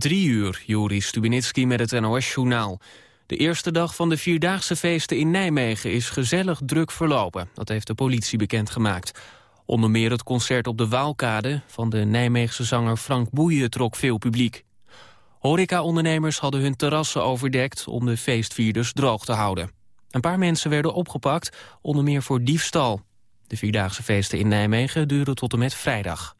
Drie uur, Juri Stubinitski met het NOS-journaal. De eerste dag van de Vierdaagse feesten in Nijmegen is gezellig druk verlopen. Dat heeft de politie bekendgemaakt. Onder meer het concert op de Waalkade van de Nijmeegse zanger Frank Boeien trok veel publiek. Horeca-ondernemers hadden hun terrassen overdekt om de feestvierders droog te houden. Een paar mensen werden opgepakt, onder meer voor diefstal. De Vierdaagse feesten in Nijmegen duren tot en met vrijdag.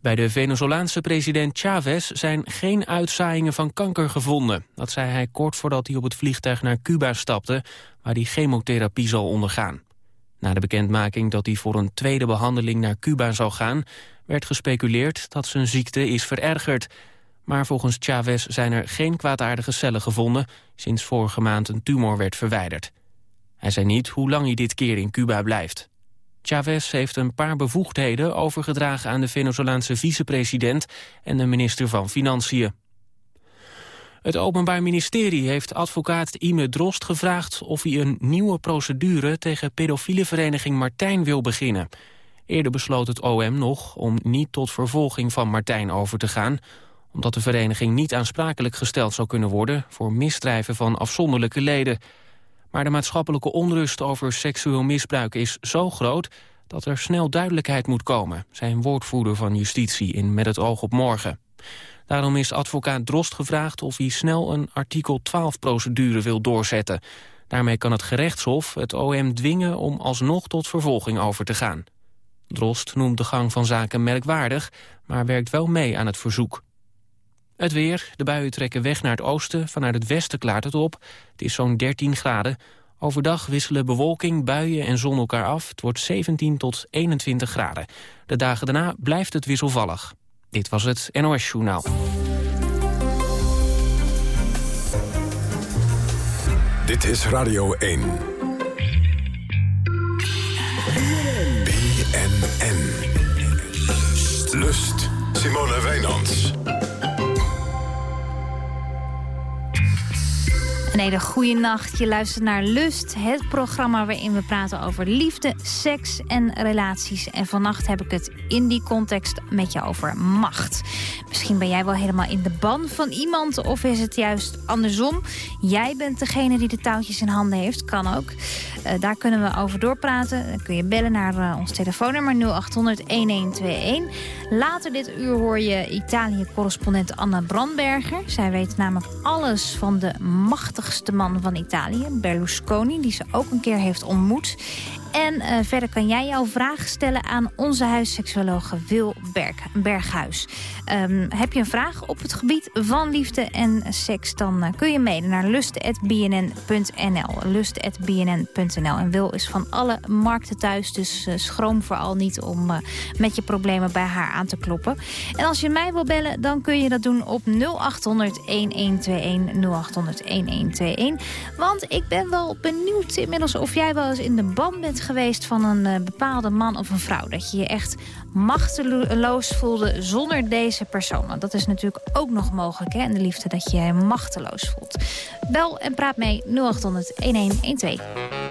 Bij de Venezolaanse president Chavez zijn geen uitzaaiingen van kanker gevonden. Dat zei hij kort voordat hij op het vliegtuig naar Cuba stapte... waar hij chemotherapie zal ondergaan. Na de bekendmaking dat hij voor een tweede behandeling naar Cuba zou gaan... werd gespeculeerd dat zijn ziekte is verergerd. Maar volgens Chavez zijn er geen kwaadaardige cellen gevonden... sinds vorige maand een tumor werd verwijderd. Hij zei niet hoe lang hij dit keer in Cuba blijft. Chavez heeft een paar bevoegdheden overgedragen aan de Venezolaanse vicepresident en de minister van Financiën. Het Openbaar Ministerie heeft advocaat Ime Drost gevraagd of hij een nieuwe procedure tegen pedofiele vereniging Martijn wil beginnen. Eerder besloot het OM nog om niet tot vervolging van Martijn over te gaan, omdat de vereniging niet aansprakelijk gesteld zou kunnen worden voor misdrijven van afzonderlijke leden. Maar de maatschappelijke onrust over seksueel misbruik is zo groot dat er snel duidelijkheid moet komen, zei een woordvoerder van justitie in Met het oog op morgen. Daarom is advocaat Drost gevraagd of hij snel een artikel 12-procedure wil doorzetten. Daarmee kan het gerechtshof het OM dwingen om alsnog tot vervolging over te gaan. Drost noemt de gang van zaken merkwaardig, maar werkt wel mee aan het verzoek. Het weer, de buien trekken weg naar het oosten, vanuit het westen klaart het op. Het is zo'n 13 graden. Overdag wisselen bewolking, buien en zon elkaar af. Het wordt 17 tot 21 graden. De dagen daarna blijft het wisselvallig. Dit was het NOS Journaal. Dit is Radio 1. BNN. Lust. Simone Wijnands. Een goede nacht. Je luistert naar Lust, het programma waarin we praten over liefde, seks en relaties. En vannacht heb ik het in die context met je over macht. Misschien ben jij wel helemaal in de ban van iemand of is het juist andersom? Jij bent degene die de touwtjes in handen heeft, kan ook. Uh, daar kunnen we over doorpraten. Dan kun je bellen naar uh, ons telefoonnummer 0800-1121. Later dit uur hoor je Italië-correspondent Anna Brandberger. Zij weet namelijk alles van de machtigste man van Italië, Berlusconi... die ze ook een keer heeft ontmoet. En uh, verder kan jij jouw vraag stellen aan onze huisseksuologe Wil Berg, Berghuis. Um, heb je een vraag op het gebied van liefde en seks... dan uh, kun je mailen naar lust.bnn.nl. Lust.bnn.nl. En Wil is van alle markten thuis, dus uh, schroom vooral niet... om met je problemen bij haar aan te kloppen. En als je mij wil bellen, dan kun je dat doen op 0800-1121. 0800-1121. Want ik ben wel benieuwd inmiddels of jij wel eens in de ban bent geweest van een uh, bepaalde man of een vrouw. Dat je je echt machteloos voelde zonder deze persoon. Want dat is natuurlijk ook nog mogelijk hè, in de liefde dat je je machteloos voelt. Bel en praat mee 0800 1112.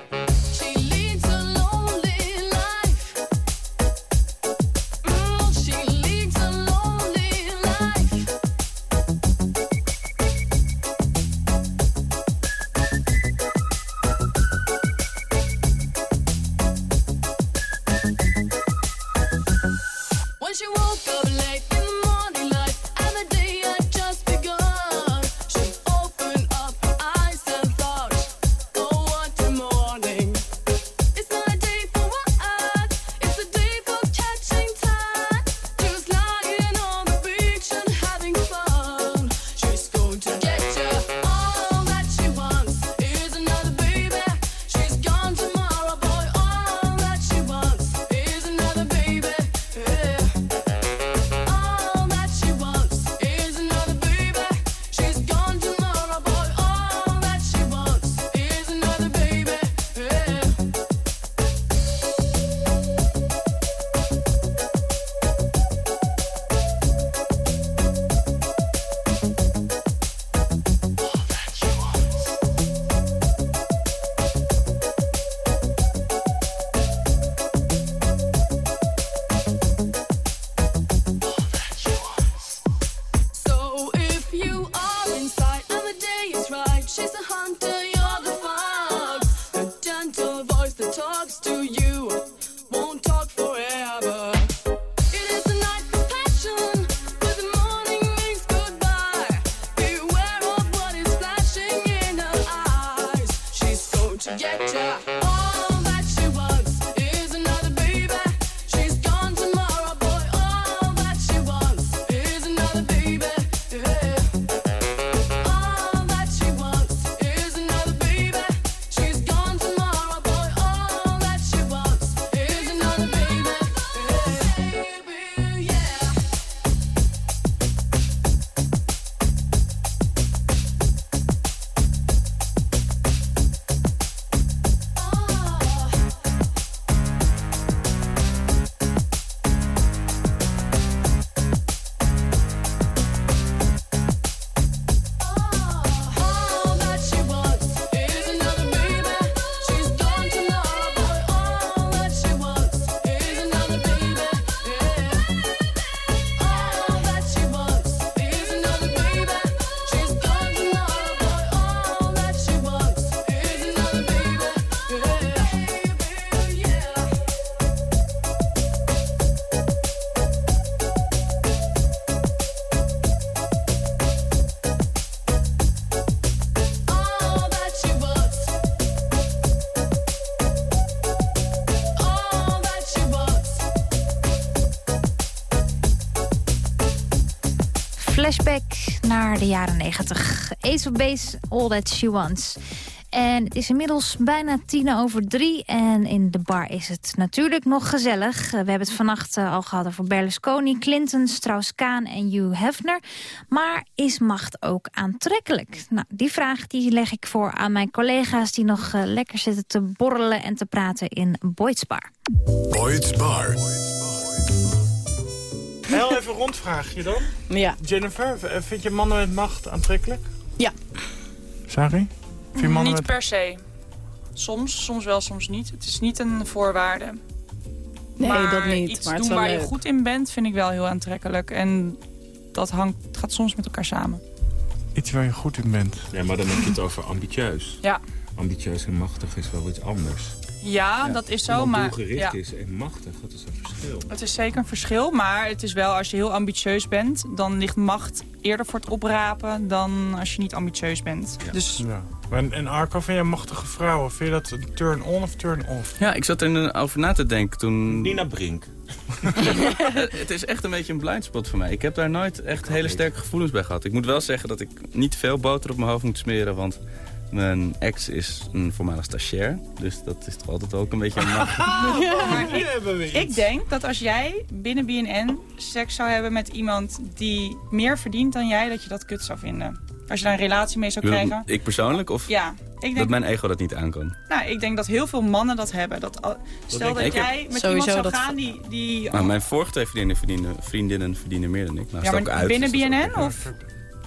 Jaren 90. Ace of Base, All That She Wants. En het is inmiddels bijna tien over drie. En in de bar is het natuurlijk nog gezellig. Eh, we hebben het vannacht eh, al gehad over Berlusconi, Clinton, Strauss-Kaan en Hugh Hefner. Maar is macht ook aantrekkelijk? Nou, die vraag die leg ik voor aan mijn collega's... die nog uh, lekker zitten te borrelen en te praten in Boyd's Bar. Boyd's Bar. Heel even een rondvraagje dan. Ja. Jennifer, vind je mannen met macht aantrekkelijk? Ja. Sorry? Vind je mannen Niet met... per se. Soms, soms wel, soms niet. Het is niet een voorwaarde. Nee, maar dat niet. iets maar het is doen waar je goed in bent, vind ik wel heel aantrekkelijk. En dat hangt, het gaat soms met elkaar samen. Iets waar je goed in bent. Ja, maar dan heb je het over ambitieus. Ja. Ambitieus en machtig is wel iets anders. Ja, dat is zo, Iemand maar doelgericht ja, is en machtig, dat is een verschil. het is zeker een verschil. Maar het is wel, als je heel ambitieus bent, dan ligt macht eerder voor het oprapen dan als je niet ambitieus bent. Dus Ja. En, en Arco, vind jij machtige vrouwen? Vind je dat een turn-on of turn-off? Ja, ik zat er over na te denken toen... Nina Brink. het is echt een beetje een blindspot voor mij. Ik heb daar nooit echt hele sterke gevoelens bij gehad. Ik moet wel zeggen dat ik niet veel boter op mijn hoofd moet smeren, want... Mijn ex is een voormalig stagiair, dus dat is toch altijd ook een beetje een macht. maar ik, hebben we ik denk dat als jij binnen BNN seks zou hebben met iemand die meer verdient dan jij, dat je dat kut zou vinden. Als je daar een relatie mee zou krijgen. Ik persoonlijk of Ja, ik dat denk, mijn ego dat niet aan kan? nou, ik denk dat heel veel mannen dat hebben. Dat, al- stel dat ik. Ik jij met Sowieso iemand zou dat- gaan die... die Nou, mijn vorige twee vriendinnen verdienen, vriendinnen verdienen meer dan ik. Nou, ja, ook maar uit, binnen dus dat ook- BNN? Of?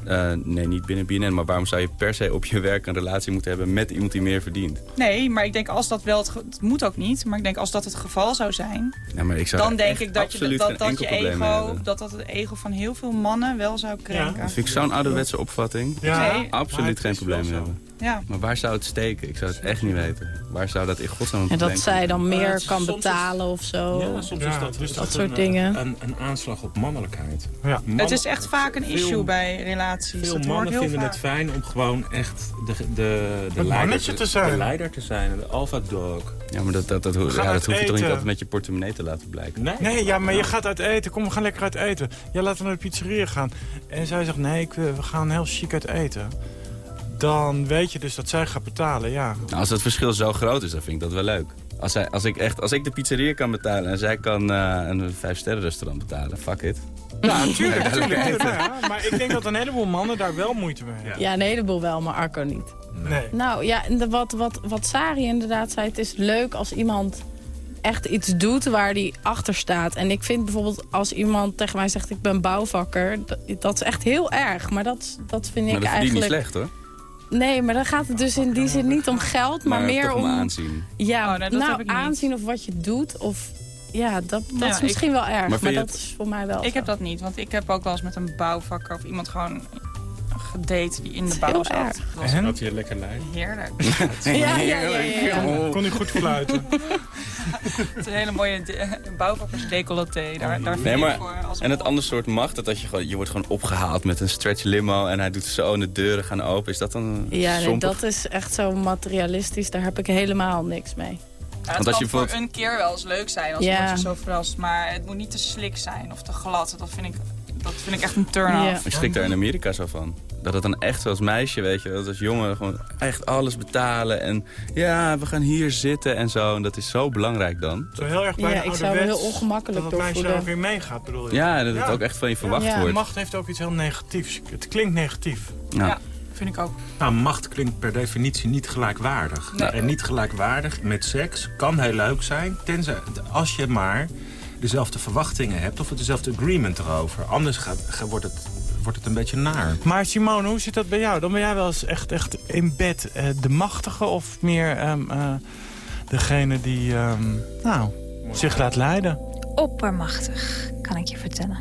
Eh, nee, niet binnen BNN, maar waarom zou je per se op je werk een relatie moeten hebben met iemand die meer verdient? Nee, maar ik denk als dat wel... Het, moet ook niet, maar ik denk als dat het geval zou zijn... Ja, maar ik zou dan denk ik dat, je, dat, dat, je ego, dat dat het ego van heel veel mannen wel zou krenken. Dat vind ik zo'n ouderwetse opvatting. Ja, Nee. Absoluut geen probleem hebben. Ja. Maar waar zou het steken? Ik zou het echt niet weten. Waar zou dat in godsnaam een En dat zij dan meer het kan is- betalen of zo. Ja, soms Ja, is dat, dus dat dat soort een, dingen. Een, een aanslag op mannelijkheid. Ja. Mannen- het is echt vaak een veel- issue bij relaties. Veel dat mannen heel vinden vaak. het fijn om gewoon echt de, de, de, leider, te zijn. de leider te zijn. De alpha dog. Ja, maar dat, dat, dat, ja, dat hoef je toch niet eten. altijd met je portemonnee te laten blijken. Nee, Nee, ja, maar je gaat uit eten. Kom, we gaan lekker uit eten. Ja, laten we naar de pizzeria gaan. En zij zegt, nee, ik, we gaan heel chic uit eten. Dan weet je dus dat zij gaat betalen, ja. Nou, als dat verschil zo groot is, dan vind ik dat wel leuk. Als, zij, als, ik, echt, als ik de pizzeria kan betalen en zij kan eh, een vijfsterren restaurant betalen, fuck it. Ja, natuurlijk, natuurlijk. natuurlijk, ja. Maar ik denk dat een heleboel mannen daar wel moeite mee hebben. Ja, een heleboel wel, maar Arco niet. Nee. Nou ja, wat, wat, wat Sari inderdaad zei, het is leuk als iemand echt iets doet waar die achter staat. En ik vind bijvoorbeeld als iemand tegen mij zegt ik ben bouwvakker, dat, dat is echt heel erg. Maar dat, dat vind Maar ik dat verdient niet eigenlijk... slecht hoor. Nee, maar dan gaat het dus in die zin niet om geld, maar, meer om om... aanzien. Ja, Oh, nee, dat nou heb ik niet. aanzien of wat je doet. Of, ja, dat, dat Ja, is ik- misschien wel erg, Maar dat het- is voor mij wel Ik zo. heb dat niet, want ik heb ook wel eens met een bouwvakker of iemand gewoon gedate die in de bouw zat. was En? Had je lekker lijn? heerlijk. Ja, ja, ja, ja, ja. Kon niet goed fluiten. Het is een hele mooie de- bouwvakkersdecolleté. Daar, daar vind Nee, ik maar, voor als en het ander soort macht, dat als je, gewoon, je wordt gewoon opgehaald met een stretch limo en hij doet zo en de deuren gaan open. Is dat dan Ja, nee, dat is echt zo materialistisch. Daar heb ik helemaal niks mee. Ja, het Want als kan je voor een keer wel eens leuk zijn als Ja. zo verrast. Maar het moet niet te slik zijn of te glad. Dat vind ik, dat vind ik echt een turn-off. Ik schrik daar in Amerika zo van. Dat het dan echt zoals meisje, weet je, dat als jongen gewoon echt alles betalen. En ja, we gaan hier zitten en zo. En dat is zo belangrijk dan. Zo heel erg bij Ja, ik zou me heel ongemakkelijk Dat het meisje daar weer meegaat, bedoel je? Ja, dat het Ja. ook echt van je verwacht Ja. wordt. Macht heeft ook iets heel negatiefs. Het klinkt negatief. Ja. Ja. Vind ik ook. Nou, macht klinkt per definitie niet gelijkwaardig. Nee. En niet gelijkwaardig met seks kan heel leuk zijn... Tenzij, als je maar dezelfde verwachtingen hebt of dezelfde agreement erover. Anders gaat, ga- wordt, het, wordt het een beetje naar. Maar Simone, hoe zit dat bij jou? Dan ben jij wel eens echt, echt in bed eh, de machtige of meer ehm, eh, degene die ehm, nou, zich laat leiden? Oppermachtig, kan ik je vertellen.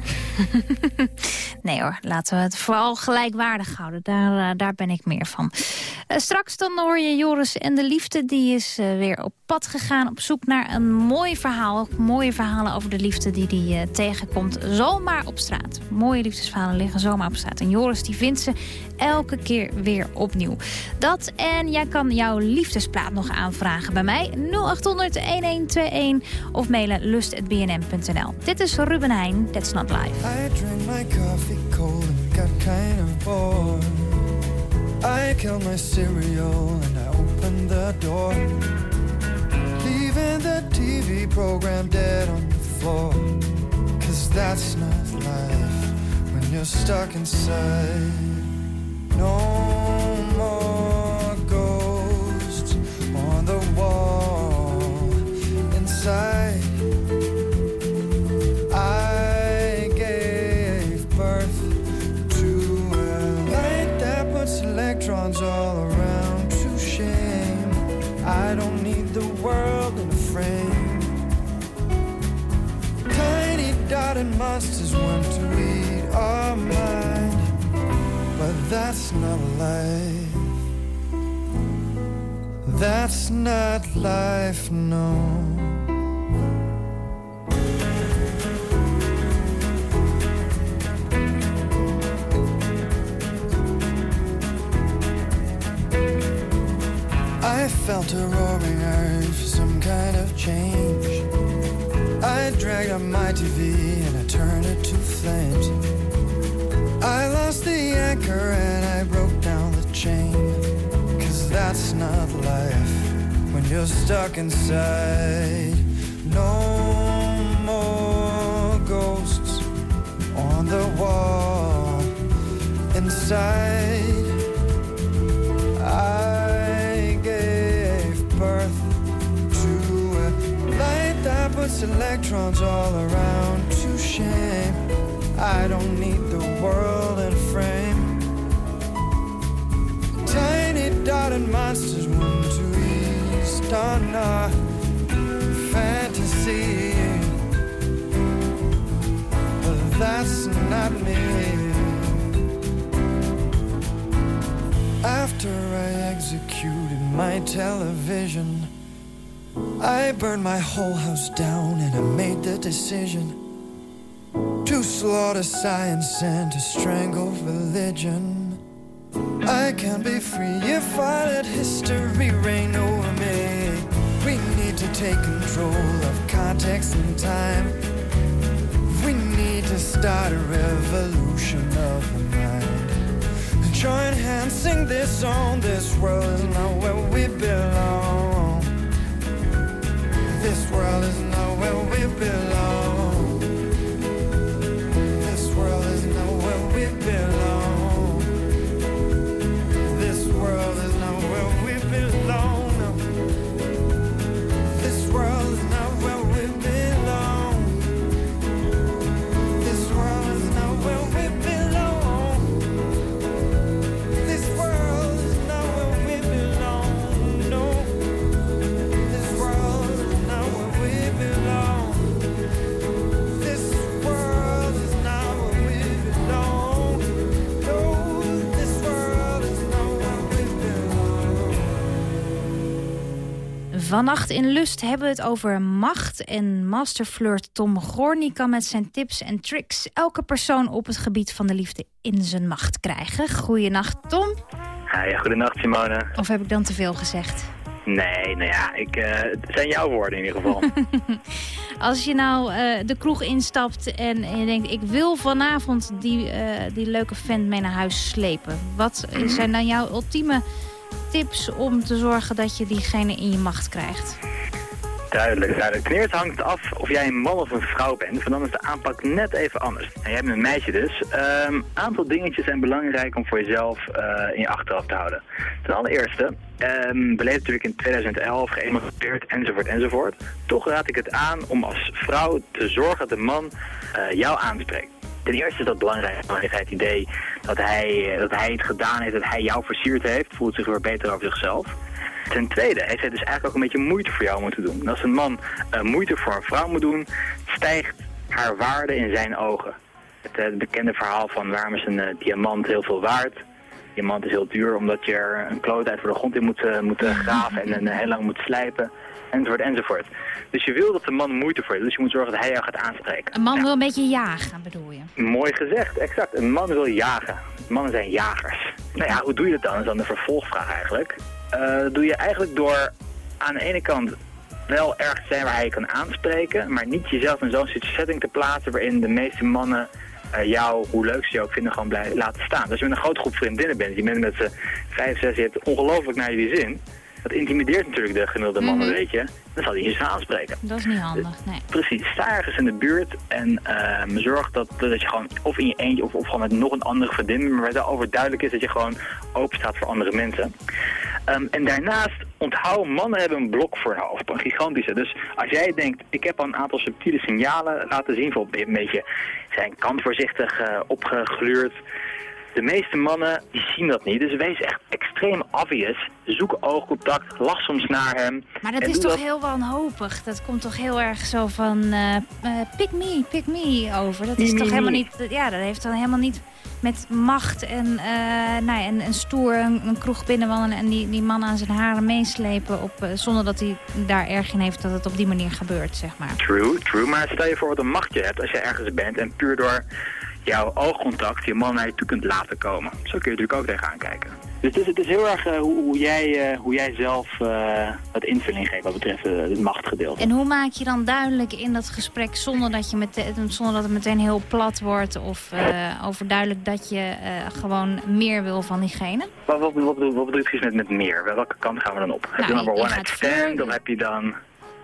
nee hoor, laten we het vooral gelijkwaardig houden. Daar, eh, daar ben ik meer van. Eh, straks dan hoor je Joris en de liefde. Die is eh, weer op pad gegaan op zoek naar een mooi verhaal. Mooie verhalen over de liefde die hij eh, tegenkomt. Zomaar op straat. Mooie liefdesverhalen liggen zomaar op straat. En Joris die vindt ze elke keer weer opnieuw. Dat en jij kan jouw liefdesplaat nog aanvragen bij mij. 0800 1121 of mailen lust.bnm.nl. Dit is Ruben Heijn. 9, That's Not Life. I drank my coffee cold and got kind of bored. I killed my cereal and I open the door. Leaving the TV program dead on the floor. Cause that's not life when you're stuck inside. No more ghosts on the wall inside. Dotted monsters want to eat our mind, but that's not life. That's not life, no. I felt a roaring urge for some kind of change. I dragged up my TV and I turned it to flames. I lost the anchor and I broke down the chain. Cause that's not life when you're stuck inside. No more ghosts on the wall inside. Electrons all around to shame. I don't need the world in frame. Tiny dotted monsters want to east on our fantasy. But that's not me. After I executed my television, I burned my whole house down and I made the decision to slaughter science and to strangle religion. I can be free if I let history reign over me. We need to take control of context and time. We need to start a revolution of the mind. Join hands, sing this song. This world is not where we belong. This world is not where we belong. Vannacht in Lust hebben we het over macht. En masterflirt Tom Gorny kan met zijn tips en tricks... elke persoon op het gebied van de liefde in zijn macht krijgen. Goeienacht, Tom. Hi, goedenacht Simone. Of heb ik dan te veel gezegd? Nee, nou ja, ik, eh, het zijn jouw woorden in ieder geval. Als je nou eh, de kroeg instapt en, en je denkt... ik wil vanavond die, eh, die leuke vent mee naar huis slepen. Wat zijn dan jouw ultieme tips om te zorgen dat je diegene in je macht krijgt? duidelijk, duidelijk. Ten eerste hangt het af of jij een man of een vrouw bent. Want dan is de aanpak net even anders. En jij bent een meisje dus. Een aantal dingetjes zijn belangrijk om voor jezelf eh, in je achterhoofd te houden. Ten allereerste, um, beleefd natuurlijk in 2011, geëmancipeerd enzovoort enzovoort. Toch raad ik het aan om als vrouw te zorgen dat de man uh, jou aanspreekt. Ten eerste is dat belangrijk, belangrijk het idee dat hij, dat hij het gedaan heeft, dat hij jou versierd heeft, voelt zich weer beter over zichzelf. Ten tweede heeft hij dus eigenlijk ook een beetje moeite voor jou moeten doen. En als een man uh, moeite voor een vrouw moet doen, stijgt haar waarde in zijn ogen. Het, uh, bekende verhaal van waarom is een diamant heel veel waard. Diamant is heel duur omdat je er een kloot uit voor de grond in moet, moet graven en heel lang moet slijpen. Enzovoort, enzovoort. Dus je wil dat de man moeite voor je Dus je moet zorgen dat hij jou gaat aanspreken. Een man wil een beetje jagen, bedoel je? Mooi gezegd, exact. Een man wil jagen. Mannen zijn jagers. Nou ja, hoe doe je dat dan? Dat is dan de vervolgvraag eigenlijk. Uh, doe je eigenlijk door aan de ene kant wel ergens zijn waar hij je kan aanspreken, maar niet jezelf in zo'n setting te plaatsen waarin de meeste mannen eh, jou, hoe leuk ze je ook vinden, gewoon blij laten staan. Dus als je met een grote groep vriendinnen bent, je bent met z'n vijf, zes, je hebt ongelooflijk naar jullie zin. Dat intimideert natuurlijk de gemiddelde mannen, Mhm. weet je. Dan zal hij je aanspreken. Dat is niet handig, nee. Precies, sta ergens in de buurt en ehm, zorg dat, dat je gewoon of in je eentje of, of gewoon met nog een andere vriendin, maar waar het overduidelijk is dat je gewoon open staat voor andere mensen. Ehm, en daarnaast, onthoud, mannen hebben een blok voor hun hoofd, een gigantische. Dus als jij denkt, ik heb al een aantal subtiele signalen laten zien, bijvoorbeeld een beetje zijn kant voorzichtig eh, opgegluurd. De meeste mannen die zien dat niet, dus wees echt extreem obvious. Zoek oogcontact, lach soms naar hem. Maar dat is toch heel wanhopig? Dat komt toch heel erg zo van eh eh, pick me, pick me over. Dat is Me, toch me. helemaal niet... Ja, dat heeft dan helemaal niet met macht en, eh nou ja, en, en stoer een, een kroeg binnenwandelen... en die, die man aan zijn haren meeslepen op, zonder dat hij daar erg in heeft dat het op die manier gebeurt, zeg maar. True, true. Maar stel je voor wat een macht je hebt als je ergens bent en puur door jouw oogcontact je man naar je toe kunt laten komen. Zo kun je natuurlijk ook tegenaan kijken. Dus het is, het is heel erg eh, hoe, hoe, jij, eh, hoe jij zelf eh wat invulling geeft wat betreft het machtgedeelte. En hoe maak je dan duidelijk in dat gesprek zonder dat, je meteen, zonder dat het meteen heel plat wordt... of eh, overduidelijk dat je eh, gewoon meer wil van diegene? Wat, wat, wat, bedoel, wat bedoel je precies met, met meer? Welke kant gaan we dan op? heb je Nou, dan je- maar je one night gaat stand of heb je dan...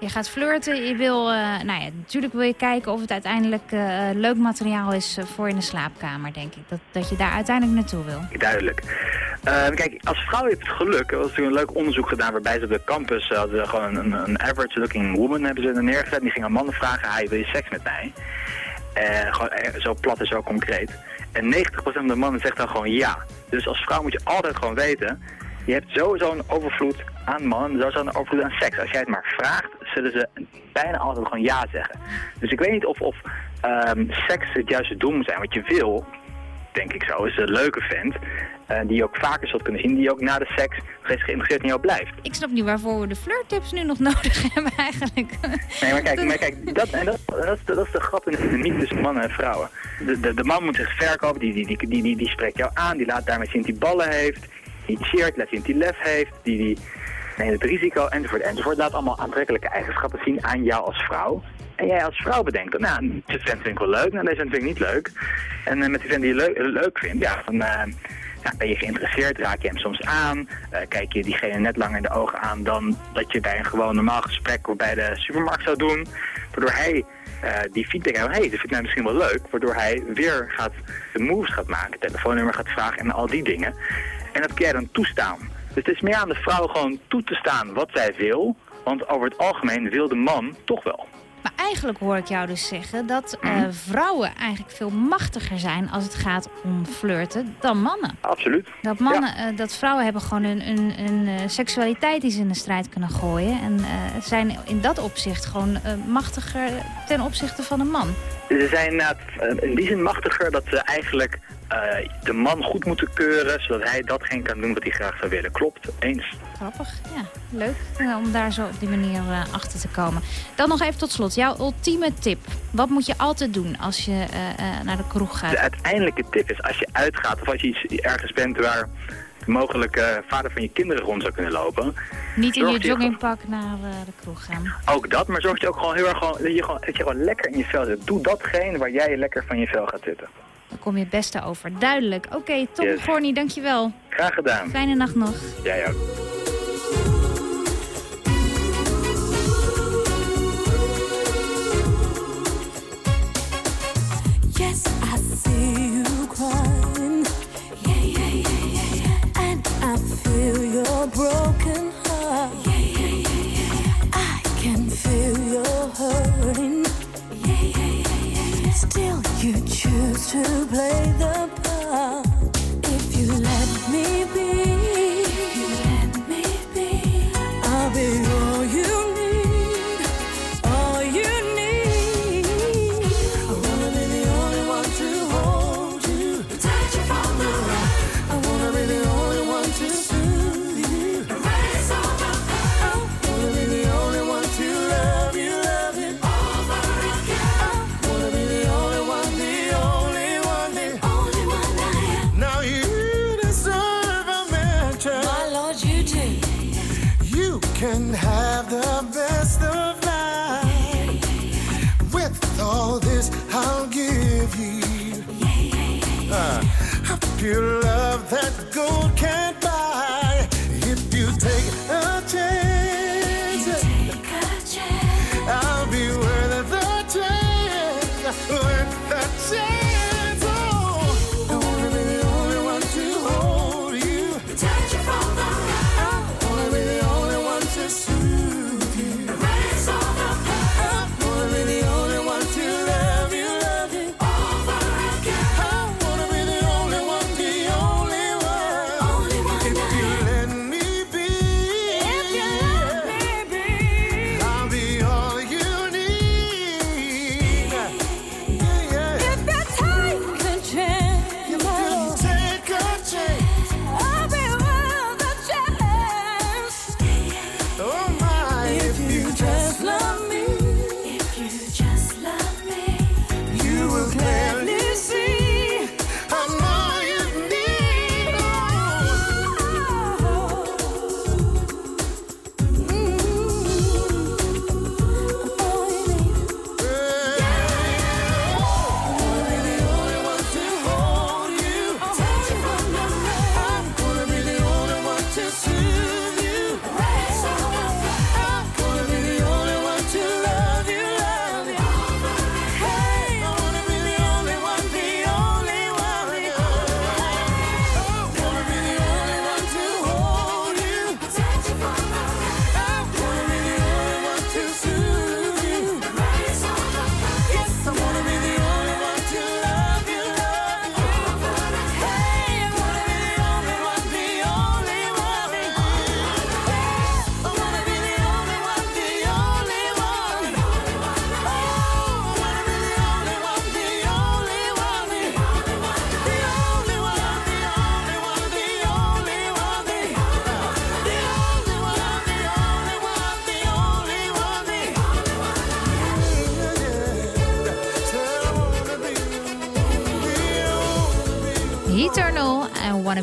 Je gaat flirten, je wil, eh, nou ja, natuurlijk wil je kijken of het uiteindelijk eh, leuk materiaal is eh, voor in de slaapkamer, denk ik. Dat, dat je daar uiteindelijk naartoe wil. Duidelijk. Eh, kijk, als vrouw je het geluk. Er was natuurlijk een leuk onderzoek gedaan waarbij ze op de campus hadden gewoon een, een average looking woman hebben ze er neergezet. Die ging aan mannen vragen, hij wil je seks met mij? Gewoon, zo plat en zo concreet. En 90% van de mannen zegt dan gewoon ja. Dus als vrouw moet je altijd gewoon weten, je hebt sowieso een overvloed aan mannen, sowieso een overvloed aan seks. Als jij het maar vraagt, zullen ze bijna altijd gewoon ja zeggen. Dus ik weet niet of, of ehm, seks het juiste doel moet zijn. Wat je wil, denk ik zo, is een leuke vent. eh, die je ook vaker zult kunnen zien, die ook na de seks nog geïnteresseerd in jou blijft. Ik snap niet waarvoor we de flirttips nu nog nodig hebben eigenlijk. Nee, maar kijk, maar kijk dat, en dat, dat, is de, dat is de grap in de dynamiek tussen mannen en vrouwen. De, de, de man moet zich verkopen, die, die, die, die, die, die spreekt jou aan, die laat daarmee zien dat hij ballen heeft, die laat zien dat hij lef heeft, die, die neemt het risico, enzovoort, enzovoort. Laat allemaal aantrekkelijke eigenschappen zien aan jou als vrouw. En jij als vrouw bedenkt dan, nou, deze vent vind ik wel leuk, nou, deze vent vind ik niet leuk. En eh, met die vent die je leuk, leuk vindt, ja, dan eh, ben je geïnteresseerd, raak je hem soms aan, eh, kijk je diegene net langer in de ogen aan dan dat je bij een gewoon normaal gesprek bij de supermarkt zou doen. Waardoor hij die feedback heeft, hé, hey, dat vindt mij misschien wel leuk. Waardoor hij weer gaat, de moves gaat maken, telefoonnummer gaat vragen en al die dingen. En dat kun jij dan toestaan. Dus het is meer aan de vrouw gewoon toe te staan wat zij wil. Want over het algemeen wil de man toch wel. Maar eigenlijk hoor ik jou dus zeggen dat eh, Mhm. vrouwen eigenlijk veel machtiger zijn als het gaat om flirten dan mannen. Absoluut. Dat, mannen, eh, dat vrouwen hebben gewoon een, een, een eh, seksualiteit die ze in de strijd kunnen gooien. En zijn in dat opzicht gewoon machtiger ten opzichte van een man. Ze zijn in die zin machtiger dat ze eigenlijk eh, de man goed moeten keuren, zodat hij datgene kan doen wat hij graag zou willen. Klopt, eens. Grappig, ja. Leuk eh, om daar zo op die manier eh, achter te komen. Dan nog even tot slot, jouw ultieme tip. Wat moet je altijd doen als je naar de kroeg gaat? De uiteindelijke tip is als je uitgaat of als je iets, ergens bent waar de mogelijke vader van je kinderen rond zou kunnen lopen. Niet in je je joggingpak naar de kroeg gaan. Ook dat, maar zorg je ook gewoon heel erg gewoon, dat, je gewoon, dat je gewoon lekker in je vel zit. Doe datgene waar jij lekker van je vel gaat zitten. Dan kom je het beste over. Duidelijk. Oké, Tom Yes. Gorny, dankjewel. Graag gedaan. Fijne nacht nog. Jij ook. Yes,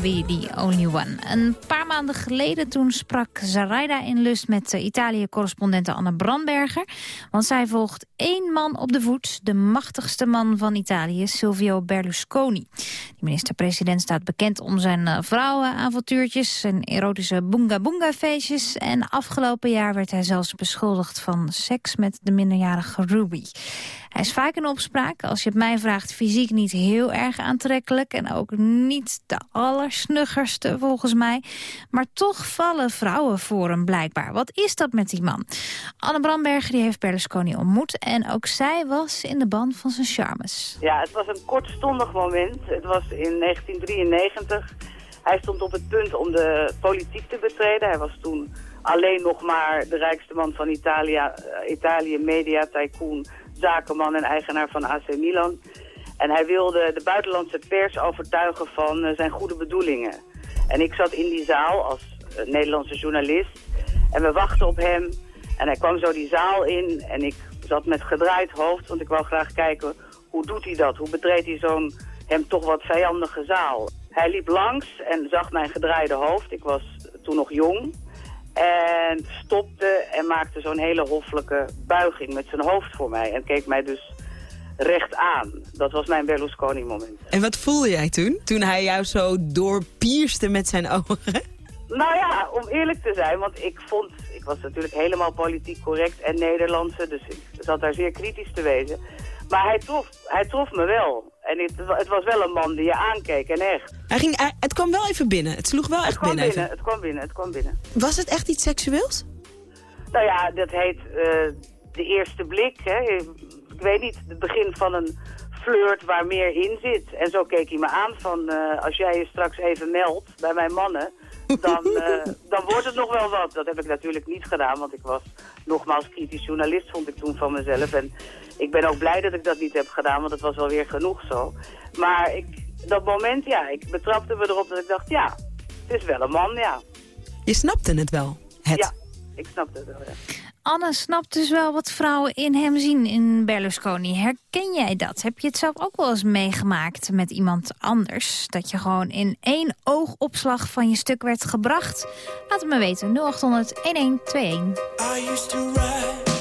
Be The Only One. Een paar maanden geleden toen sprak Zaraida in Lust met uh, Italië-correspondente Anne Brandberger. Want zij volgt één man op de voet, de machtigste man van Italië, Silvio Berlusconi. De minister-president staat bekend om zijn uh, vrouwenavontuurtjes, zijn erotische boonga-boonga-feestjes. En afgelopen jaar werd hij zelfs beschuldigd van seks met de minderjarige Ruby. Hij is vaak in opspraak. Als je het mij vraagt, fysiek niet heel erg aantrekkelijk... en ook niet de allersnuggerste volgens mij. Maar toch vallen vrouwen voor hem blijkbaar. Wat is dat met die man? Anne Brandberger die heeft Berlusconi ontmoet... en ook zij was in de band van zijn charmes. Ja, het was een kortstondig moment. Het was in 1993. Hij stond op het punt om de politiek te betreden. Hij was toen alleen nog maar de rijkste man van Italië, eh, Italië media tycoon, zakenman en eigenaar van AC Milan. En hij wilde de buitenlandse pers overtuigen van eh, zijn goede bedoelingen. En ik zat in die zaal als eh, Nederlandse journalist en we wachten op hem. En hij kwam zo die zaal in en ik zat met gedraaid hoofd, want ik wou graag kijken hoe doet hij dat? Hoe betreedt hij zo'n hem toch wat vijandige zaal? Hij liep langs en zag mijn gedraaide hoofd. Ik was toen nog jong. En stopte en maakte zo'n hele hoffelijke buiging met zijn hoofd voor mij. En keek mij dus recht aan. Dat was mijn Berlusconi-moment. En wat voelde jij toen? Toen hij jou zo doorpierste met zijn ogen? Nou ja, om eerlijk te zijn, want ik vond... Ik was natuurlijk helemaal politiek correct en Nederlandse, dus ik zat daar zeer kritisch te wezen. Maar hij trof, hij trof me wel. En het, het was wel een man die je aankeek, en echt. Hij ging, hij- het kwam wel even binnen. Het sloeg wel Het echt kwam binnen. het kwam binnen, het kwam binnen. Was het echt iets seksueels? Nou ja, dat heet eh, de eerste blik. Hè. Ik weet niet, het begin van een flirt waar meer in zit. En zo keek hij me aan van, eh, als jij je straks even meldt bij mijn mannen, dan, eh, dan wordt het nog wel wat. Dat heb ik natuurlijk niet gedaan, want ik was nogmaals kritisch journalist, vond ik toen van mezelf. En ik ben ook blij dat ik dat niet heb gedaan, want het was wel weer genoeg zo. Maar ik, dat moment, ja, ik betrapte me erop dat ik dacht, ja, het is wel een man, ja. Je snapte het wel. Het. Ja, ik snapte het wel, ja. Anne snapt dus wel wat vrouwen in hem zien in Berlusconi. Herken jij dat? Heb je het zelf ook wel eens meegemaakt met iemand anders? Dat je gewoon in één oogopslag van je stuk werd gebracht? Laat het me weten. 0800 1121.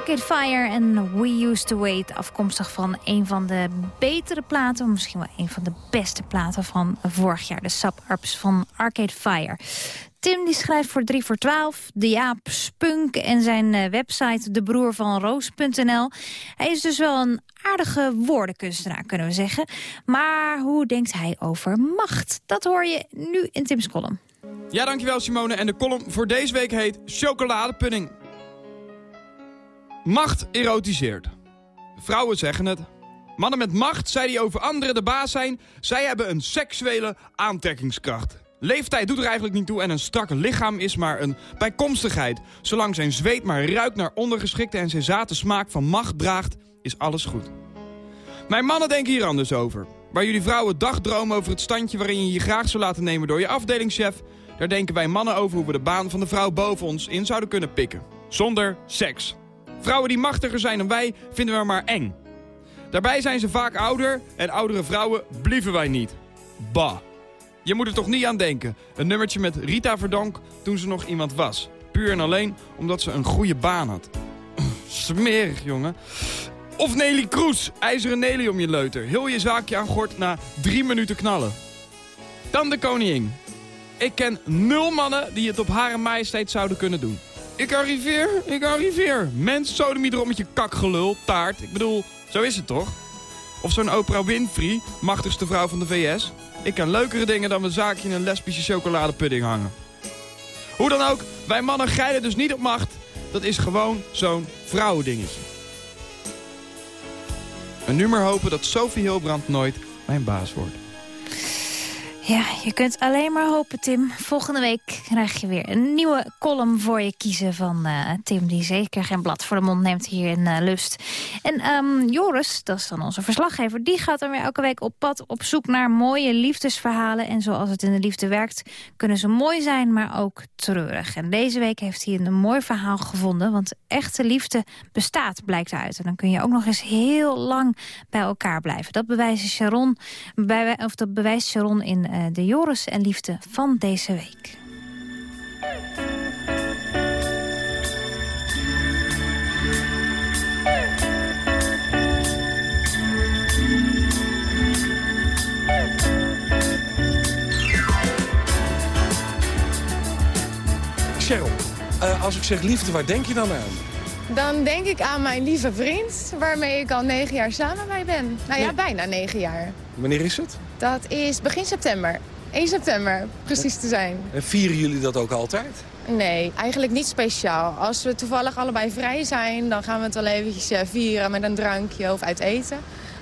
Arcade Fire en We Used To Wait. Afkomstig van een van de betere platen. Misschien wel een van de beste platen van vorig jaar. De Suburbs van Arcade Fire. Tim die schrijft voor 3 voor 12. De Jaap Spunk en zijn eh, website de broer van Roos.nl. Hij is dus wel een aardige woordenkunstenaar, kunnen we zeggen. Maar hoe denkt hij over macht? Dat hoor je nu in Tim's column. Ja, dankjewel Simone. En de column voor deze week heet Chocoladepudding. Macht erotiseert. Vrouwen zeggen het. Mannen met macht, zij die over anderen de baas zijn... zij hebben een seksuele aantrekkingskracht. Leeftijd doet er eigenlijk niet toe en een strak lichaam is maar een bijkomstigheid. Zolang zijn zweet maar ruikt naar ondergeschikte en zijn zate smaak van macht draagt, is alles goed. Mijn mannen denken hier anders over. Waar jullie vrouwen dagdromen over het standje waarin je je graag zou laten nemen door je afdelingschef... daar denken wij mannen over hoe we de baan van de vrouw boven ons in zouden kunnen pikken. Zonder seks. Vrouwen die machtiger zijn dan wij vinden we maar eng. Daarbij zijn ze vaak ouder en oudere vrouwen blieven wij niet. Bah. Je moet er toch niet aan denken. Een nummertje met Rita Verdonk toen ze nog iemand was. Puur en alleen omdat ze een goede baan had. Smerig, jongen. Of Nelly Kroes, ijzeren Nelly om je leuter. Heel je zaakje aan gort na drie minuten knallen. Dan de koningin. Ik ken nul mannen die het op hare majesteit zouden kunnen doen. Ik arriveer, ik arriveer. Mens, sodemie erop met je kakgelul, taart. Ik bedoel, zo is het toch? Of zo'n Oprah Winfrey, machtigste vrouw van de VS. Ik kan leukere dingen dan mijn zaakje in een lesbische chocoladepudding hangen. Hoe dan ook, wij mannen geilen dus niet op macht. Dat is gewoon zo'n vrouwendingetje. En nu maar hopen dat Sophie Hilbrand nooit mijn baas wordt. Ja, je kunt alleen maar hopen, Tim. Volgende week krijg je weer een nieuwe column voor je kiezen van eh, Tim... die zeker geen blad voor de mond neemt hier in eh, Lust. En ehm, Joris, dat is dan onze verslaggever... die gaat dan weer elke week op pad op zoek naar mooie liefdesverhalen. En zoals het in de liefde werkt, kunnen ze mooi zijn, maar ook treurig. En deze week heeft hij een mooi verhaal gevonden... want echte liefde bestaat, blijkt uit. En dan kun je ook nog eens heel lang bij elkaar blijven. Dat bewijst Sharon, bij, of dat bewijst Sharon in... eh, de Joris en Liefde van deze week. Cheryl, eh, als ik zeg liefde, waar denk je dan aan? Dan denk ik aan mijn lieve vriend, waarmee ik al negen jaar samen mee ben. Nou ja, bijna negen jaar. Wanneer is het? Dat is begin september. 1 september, precies te zijn. En vieren jullie dat ook altijd? Nee, eigenlijk niet speciaal. Als we toevallig allebei vrij zijn, dan gaan we het wel eventjes eh, vieren met een drankje of uit eten.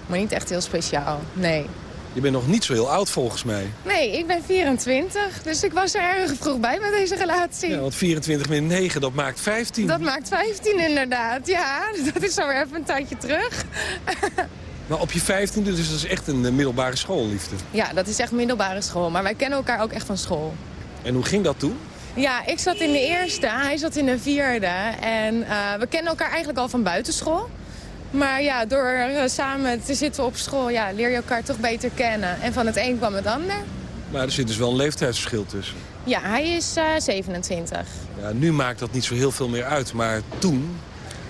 Maar niet echt heel speciaal, nee. Je bent nog niet zo heel oud volgens mij. Nee, ik ben 24, dus ik was er erg vroeg bij met deze relatie. Ja, want 24 min 9, dat maakt 15. Dat maakt 15 inderdaad, ja. Dat is alweer even een tijdje terug. Maar op je 15e, dus dat is echt een eh, middelbare schoolliefde. Ja, dat is echt middelbare school. Maar wij kennen elkaar ook echt van school. En hoe ging dat toen? Ja, ik zat in de eerste, hij zat in de vierde. En eh, we kennen elkaar eigenlijk al van buitenschool. Maar ja, door eh, samen te zitten op school ja, leer je elkaar toch beter kennen. En van het een kwam het ander. Maar er zit dus wel een leeftijdsverschil tussen. Ja, hij is eh 27. Ja, nu maakt dat niet zo heel veel meer uit. Maar toen,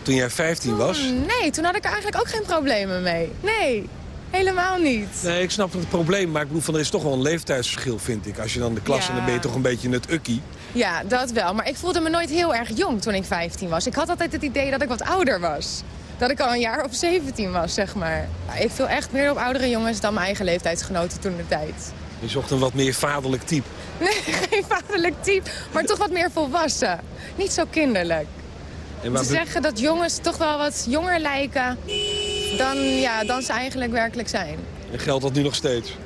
toen jij 15 was... Nee, toen had ik er eigenlijk ook geen problemen mee. Nee, helemaal niet. Nee, ik snap het probleem, maar ik bedoel, van, er is toch wel een leeftijdsverschil, vind ik. Als je dan de klas Ja. en dan ben je toch een beetje het ukkie. Ja, dat wel. Maar ik voelde me nooit heel erg jong toen ik 15 was. Ik had altijd het idee dat ik wat ouder was. Dat ik al een jaar of 17 was, zeg maar. Ik viel echt meer op oudere jongens dan mijn eigen leeftijdsgenoten toen de tijd. Je zocht een wat meer vaderlijk type. Nee, geen vaderlijk type, maar toch wat meer volwassen. Niet zo kinderlijk. En Te zeggen dat jongens toch wel wat jonger lijken dan, ja, dan ze eigenlijk werkelijk zijn. En geldt dat nu nog steeds?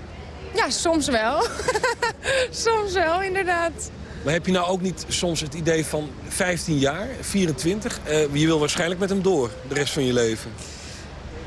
Ja, soms wel. soms wel, inderdaad. Maar heb je nou ook niet soms het idee van 15 jaar, 24... eh, je wil waarschijnlijk met hem door, de rest van je leven.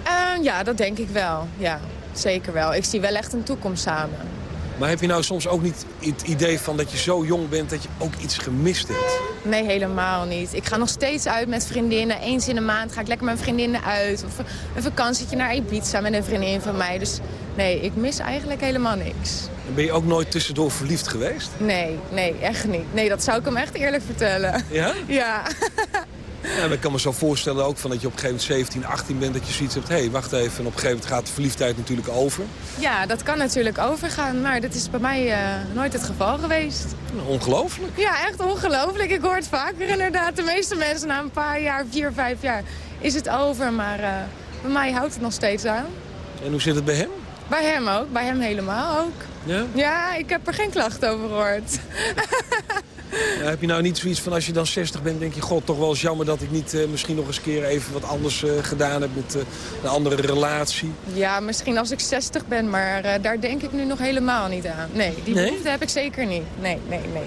Eh, ja, dat denk ik wel. Ja, zeker wel. Ik zie wel echt een toekomst samen. Maar heb je nou soms ook niet het idee van dat je zo jong bent... dat je ook iets gemist hebt? Nee, helemaal niet. Ik ga nog steeds uit met vriendinnen. Eens in de maand ga ik lekker met vriendinnen uit. Of een vakantietje naar Ibiza met een vriendin van mij. Dus nee, ik mis eigenlijk helemaal niks. En ben je ook nooit tussendoor verliefd geweest? Nee, nee, echt niet. Nee, dat zou ik hem echt eerlijk vertellen. Ja? Ja. Ja, ik kan me zo voorstellen ook van dat je op een gegeven moment 17, 18 bent... dat je zoiets hebt, hé, hey, wacht even. En op een gegeven moment gaat de verliefdheid natuurlijk over. Ja, dat kan natuurlijk overgaan. Maar dat is bij mij eh, nooit het geval geweest. Ongelooflijk. Ja, echt ongelooflijk. Ik hoor het vaker inderdaad. De meeste mensen na een paar jaar, vier, vijf jaar, is het over. Maar eh, bij mij houdt het nog steeds aan. En hoe zit het bij hem? Bij hem ook. Bij hem helemaal ook. Ja? Ja, ik heb er geen klacht over gehoord. Ja, heb je nou niet zoiets van als je dan 60 bent, denk je... god, toch wel eens jammer dat ik niet eh, misschien nog eens een keer even wat anders eh, gedaan heb... met eh, een andere relatie. Ja, misschien als ik 60 ben, maar eh, daar denk ik nu nog helemaal niet aan. Nee, die Nee? behoefte heb ik zeker niet. Nee, nee, nee.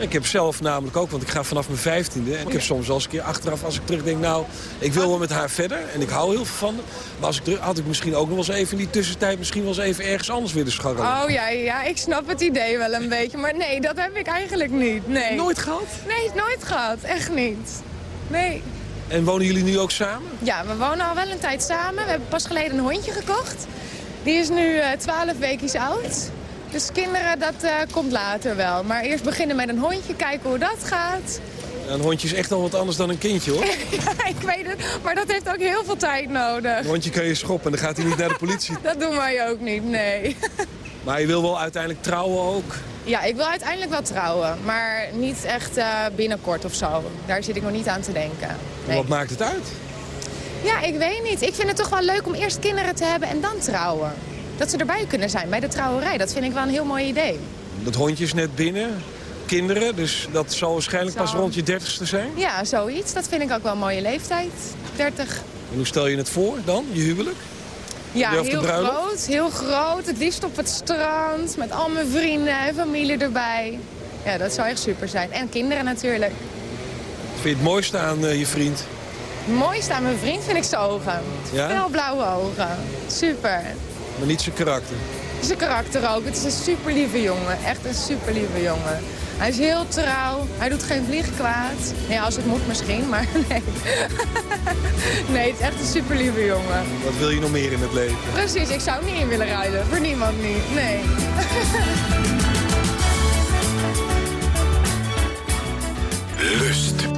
Ik heb zelf namelijk ook, want ik ga vanaf mijn vijftiende... en ik heb soms wel eens een keer achteraf, als ik terugdenk... nou, ik wil wel met haar verder en ik hou heel veel van haar. Maar als ik terug, had ik misschien ook nog wel eens even in die tussentijd... misschien wel eens even ergens anders willen scharrelen. Oh ja, ja, ik snap het idee wel een beetje. Maar nee, dat heb ik eigenlijk niet. Nee. Nooit gehad? Nee, nooit gehad. Echt niet. Nee. En wonen jullie nu ook samen? Ja, we wonen al wel een tijd samen. We hebben pas geleden een hondje gekocht. Die is nu eh 12 weken oud. Dus kinderen, dat eh, komt later wel. Maar eerst beginnen met een hondje, kijken hoe dat gaat. Een hondje is echt al wat anders dan een kindje, hoor. ja, ik weet het. Maar dat heeft ook heel veel tijd nodig. Een hondje kan je schoppen en dan gaat hij niet naar de politie. Dat doen wij ook niet, nee. Maar je wil wel uiteindelijk trouwen ook. Ja, ik wil uiteindelijk wel trouwen. Maar niet echt eh, binnenkort of zo. Daar zit ik nog niet aan te denken. En Nee. Wat maakt het uit? Ja, ik weet niet. Ik vind het toch wel leuk om eerst kinderen te hebben en dan trouwen. Dat ze erbij kunnen zijn bij de trouwerij. Dat vind ik wel een heel mooi idee. Dat hondje is net binnen. kinderen, dus dat zal waarschijnlijk pas rond je dertigste zijn. Ja, zoiets. Dat vind ik ook wel een mooie leeftijd. 30. En hoe stel je het voor dan, je huwelijk? Ja, heel groot. Heel groot. Het liefst op het strand. Met al mijn vrienden en familie erbij. Ja, dat zou echt super zijn. En kinderen natuurlijk. Vind je het mooiste aan eh, je vriend? Het mooiste aan mijn vriend vind ik zijn ogen. Ja? Fel blauwe ogen. Super. Maar niet zijn karakter. Zijn karakter ook. Het is een super lieve jongen. Echt een super lieve jongen. Hij is heel trouw. Hij doet geen vlieg kwaad. Ja, als het moet misschien, maar nee. nee, het is echt een super lieve jongen. Wat wil je nog meer in het leven? Precies, ik zou niet in willen ruilen. Voor niemand niet, nee. Lust.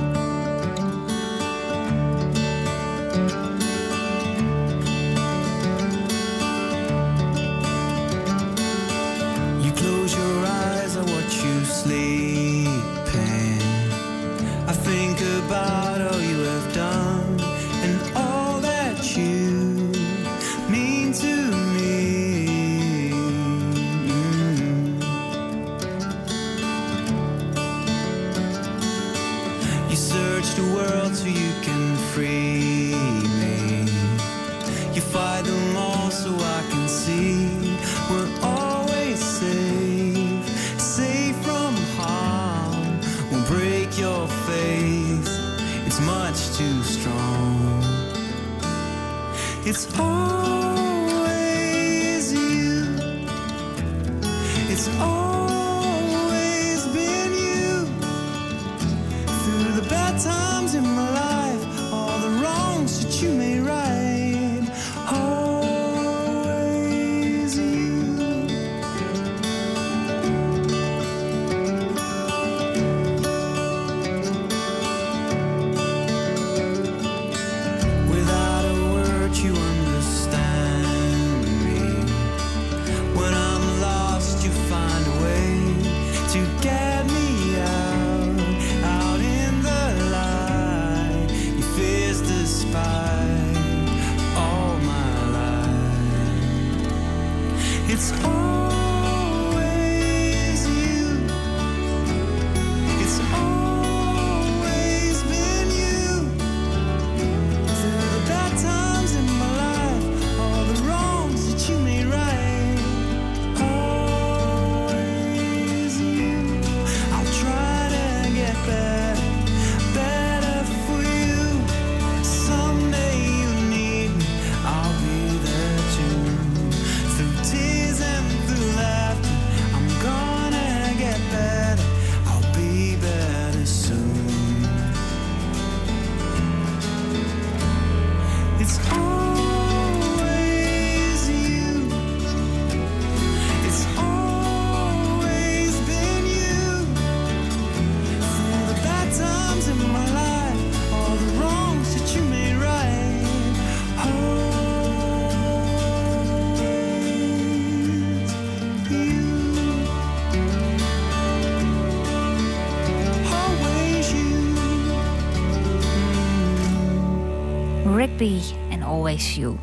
En Always You.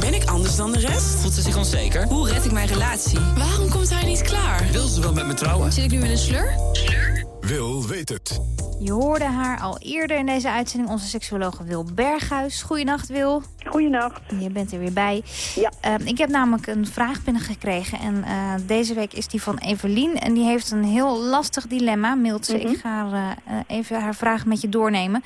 Ben ik anders dan de rest? Voelt ze zich onzeker? Hoe red ik mijn relatie? Waarom komt hij niet klaar? Wil ze wel met me trouwen? Zit ik nu in een slur? Wil weet het. Je hoorde haar al eerder in deze uitzending, onze seksuoloog Wil Berghuis. Goedenacht Wil. Goedenacht. Je bent er weer bij. Ja. ik heb namelijk een vraag binnengekregen en eh, deze week is die van Evelien. En die heeft een heel lastig dilemma, mailt ze. Ik ga eh, eh, even haar vraag met je doornemen.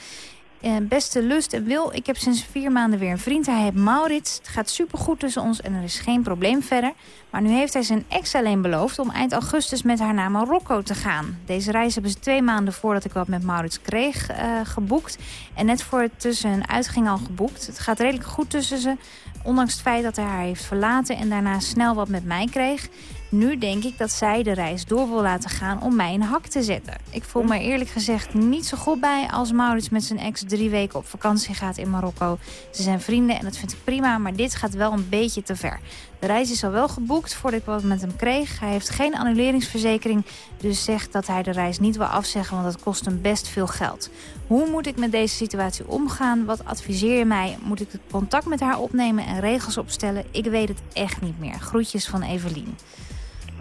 Eh, beste Lust en Wil, ik heb sinds vier maanden weer een vriend. Hij heet Maurits. Het gaat supergoed tussen ons en er is geen probleem verder. Maar nu heeft hij zijn ex alleen beloofd om eind augustus met haar naar Marokko te gaan. Deze reis hebben ze twee maanden voordat ik wat met Maurits kreeg eh, geboekt. En net voor het tussen hun uitging al geboekt. Het gaat redelijk goed tussen ze. Ondanks het feit dat hij haar heeft verlaten en daarna snel wat met mij kreeg. Nu denk ik dat zij de reis door wil laten gaan om mij in hak te zetten. Ik voel me eerlijk gezegd niet zo goed bij als Maurits met zijn ex drie weken op vakantie gaat in Marokko. Ze zijn vrienden en dat vind ik prima, maar dit gaat wel een beetje te ver. De reis is al wel geboekt voordat ik wat met hem kreeg. Hij heeft geen annuleringsverzekering, dus zegt dat hij de reis niet wil afzeggen, want dat kost hem best veel geld. Hoe moet ik met deze situatie omgaan? Wat adviseer je mij? Moet ik het contact met haar opnemen en regels opstellen? Ik weet het echt niet meer. Groetjes van Evelien.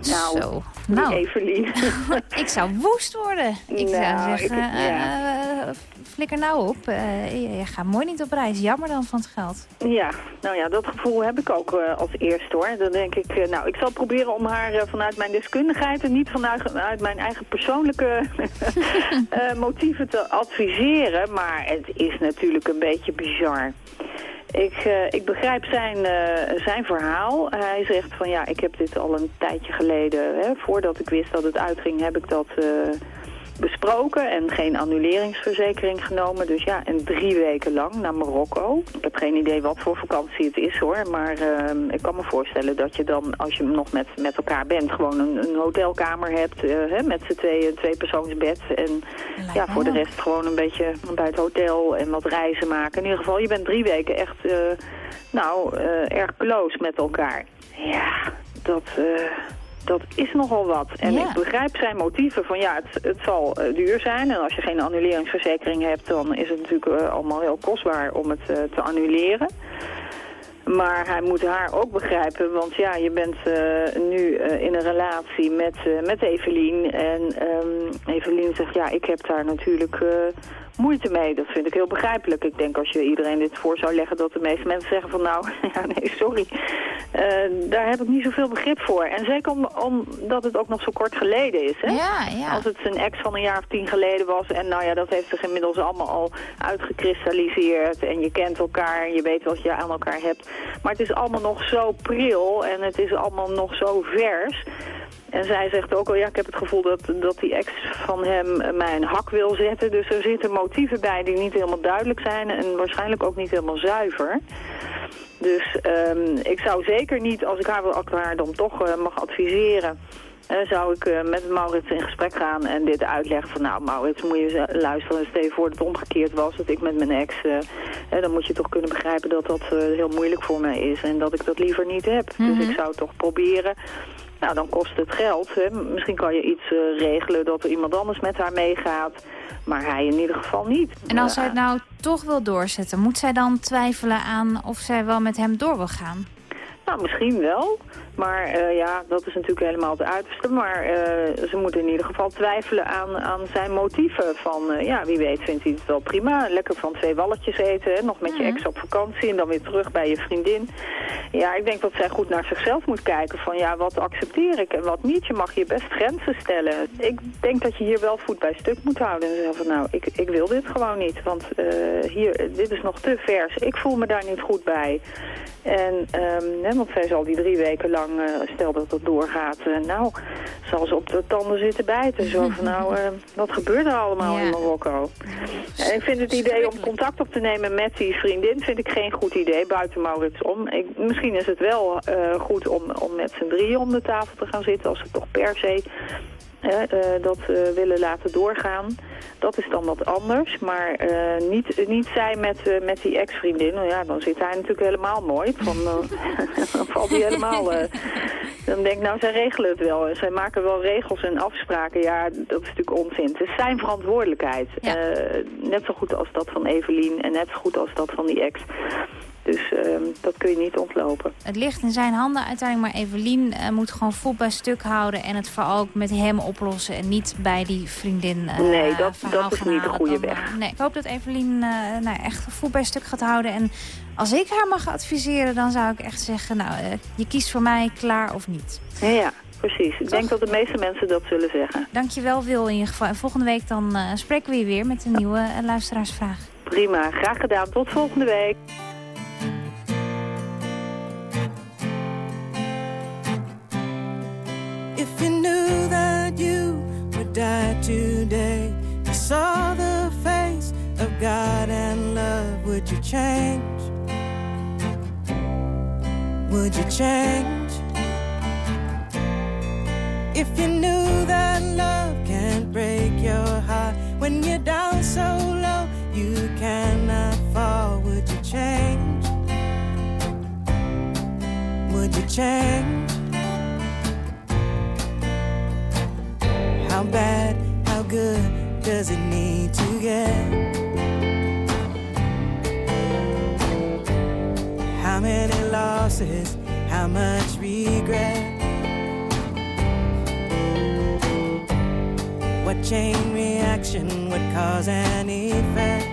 Zo. Nou, Nou. Evelien. ik zou woest worden. Ik zou Nou, zeggen, ik- ja. eh, eh, flikker nou op. Eh, je, je gaat mooi niet op reis. Jammer dan van het geld. Ja, nou ja, dat gevoel heb ik ook als eerste hoor. Dan denk ik, nou, ik zal proberen om haar vanuit mijn deskundigheid en niet vanuit uit mijn eigen persoonlijke motieven te adviseren. Maar het is natuurlijk een beetje bizar. Ik, eh, ik begrijp zijn, eh, zijn verhaal. Hij zegt van ja, ik heb dit al een tijdje geleden, hè, voordat ik wist dat het uitging, heb ik dat eh, besproken en geen annuleringsverzekering genomen. Dus ja, en drie weken lang naar Marokko. Ik heb geen idee wat voor vakantie het is hoor, maar eh, ik kan me voorstellen dat je dan, als je nog met, met elkaar bent, gewoon een, een hotelkamer hebt eh, hè, met z'n tweeën, een tweepersoonsbed. En ja, voor de rest gewoon een beetje bij het hotel en wat reizen maken. In ieder geval, je bent drie weken echt, eh, nou, eh, erg close met elkaar. Ja, dat... dat is nogal wat. En Ja. ik begrijp zijn motieven van ja, het, het zal eh, duur zijn. En als je geen annuleringsverzekering hebt, dan is het natuurlijk eh, allemaal heel kostbaar om het eh, te annuleren. Maar hij moet haar ook begrijpen, want ja, je bent nu in een relatie met, met Evelien. En ehm Evelien zegt, ja, ik heb daar natuurlijk moeite mee. Dat vind ik heel begrijpelijk. Ik denk als je iedereen dit voor zou leggen, dat de meeste mensen zeggen van nou, ja, nee, sorry. Eh, daar heb ik niet zoveel begrip voor. En zeker om, omdat het ook nog zo kort geleden is. Hè? Ja, ja. Als het zijn ex van een jaar of tien geleden was. En nou ja, dat heeft zich inmiddels allemaal al uitgekristalliseerd. En je kent elkaar en je weet wat je aan elkaar hebt. Maar het is allemaal nog zo pril en het is allemaal nog zo vers. En zij zegt ook al, ja, ik heb het gevoel dat, dat die ex van hem mij een hak wil zetten. Dus er zitten motieven bij die niet helemaal duidelijk zijn en waarschijnlijk ook niet helemaal zuiver. Dus ehm, ik zou zeker niet, als ik haar, wil- haar dan toch eh, mag adviseren... eh, zou ik eh, met Maurits in gesprek gaan en dit uitleggen van... nou Maurits, moet je luisteren, stel je voor dat het omgekeerd was... dat ik met mijn ex, dan moet je toch kunnen begrijpen dat dat heel moeilijk voor mij is... en dat ik dat liever niet heb. Dus ik zou toch proberen... Nou, dan kost het geld. Hè. Misschien kan je iets eh, regelen dat er iemand anders met haar meegaat. Maar hij in ieder geval niet. En als Eh, zij het nou toch wil doorzetten, moet zij dan twijfelen aan of zij wel met hem door wil gaan? Nou, misschien wel. Maar eh, ja, dat is natuurlijk helemaal het uiterste. Maar eh, ze moeten in ieder geval twijfelen aan, aan zijn motieven. Van, eh, ja, wie weet vindt hij het wel prima. Lekker van twee walletjes eten, hè? nog met je ex op vakantie en dan weer terug bij je vriendin. Ja, ik denk dat zij goed naar zichzelf moet kijken. Van ja, wat accepteer ik en wat niet. Je mag je best grenzen stellen. Ik denk dat je hier wel voet bij stuk moet houden. En zeggen van nou, ik, ik wil dit gewoon niet. Want hier, dit is nog te vers. Ik voel me daar niet goed bij. En, ehm, hè, want zij zal die drie weken lang, eh, stel dat het doorgaat, eh, nou, zal ze op de tanden zitten bijten. Zo van, nou, eh, wat gebeurt er allemaal in Marokko? En ik vind het idee om contact op te nemen met die vriendin, vind ik geen goed idee, buiten Maurits om. Ik, misschien is het wel goed om, om met z'n drieën om de tafel te gaan zitten, als ze toch per se dat eh, willen laten doorgaan. Dat is dan wat anders, maar eh, niet, niet zij met, eh, met die ex-vriendin. Nou ja, dan zit hij natuurlijk helemaal mooi. Van, eh, dan valt hij helemaal... eh, dan denk ik, nou, zij regelen het wel. Zij maken wel regels en afspraken. Ja, dat is natuurlijk onzin. Het is zijn verantwoordelijkheid. Eh, net zo goed als dat van Evelien en net zo goed als dat van die ex. Dus ehm, dat kun je niet ontlopen. Het ligt in zijn handen uiteindelijk, maar Evelien eh, moet gewoon voet bij stuk houden... en het vooral ook met hem oplossen en niet bij die vriendin eh, Nee, dat- dat is niet de goede Dan, weg. eh, nee, ik hoop dat Evelien eh, nou, echt voet bij stuk gaat houden. En als ik haar mag adviseren, dan zou ik echt zeggen... nou, eh, je kiest voor mij klaar of niet. Ja, precies. Ik denk dat de meeste mensen dat zullen zeggen. Dankjewel Wil in ieder geval. En volgende week dan eh, spreken we je weer met een nieuwe eh, luisteraarsvraag. Prima, graag gedaan. Tot volgende week. If you knew that you would die today, you saw the face of God and love, would you change? Would you change? If you knew that love can't break your heart when you're down so low, you cannot fall, would you change? Would you change? How bad, how good does it need to get? How many losses, how much regret? What chain reaction would cause an effect?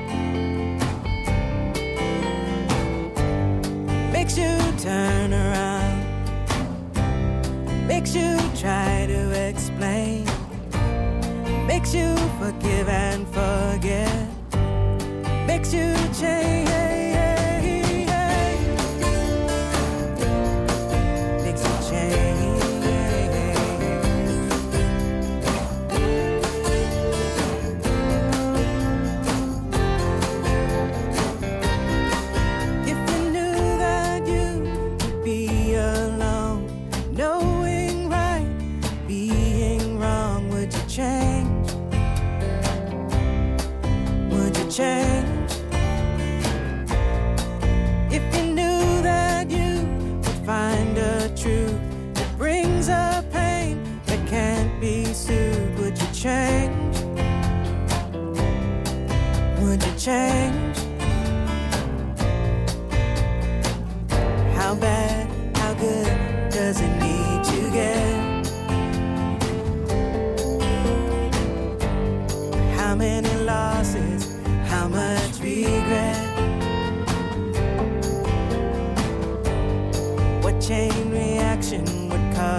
Makes you turn around, makes you try to explain, makes you forgive and forget, makes you change.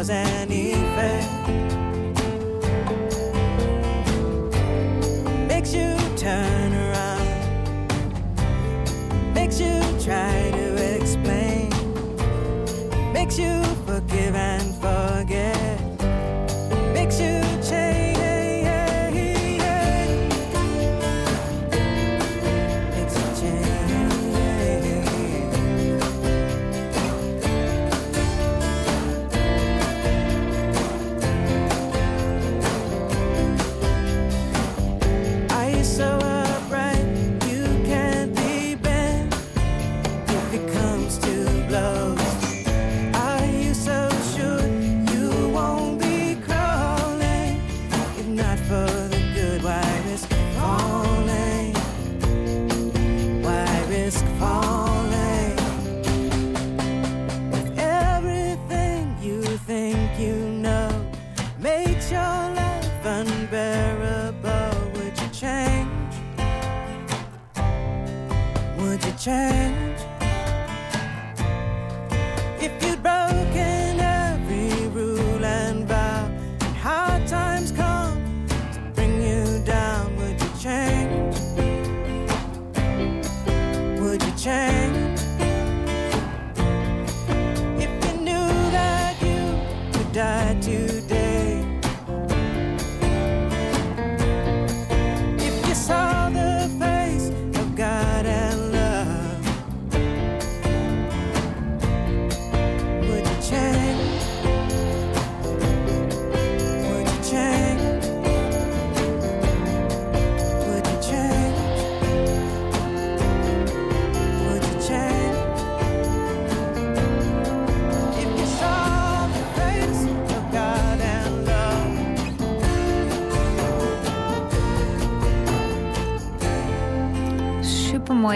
and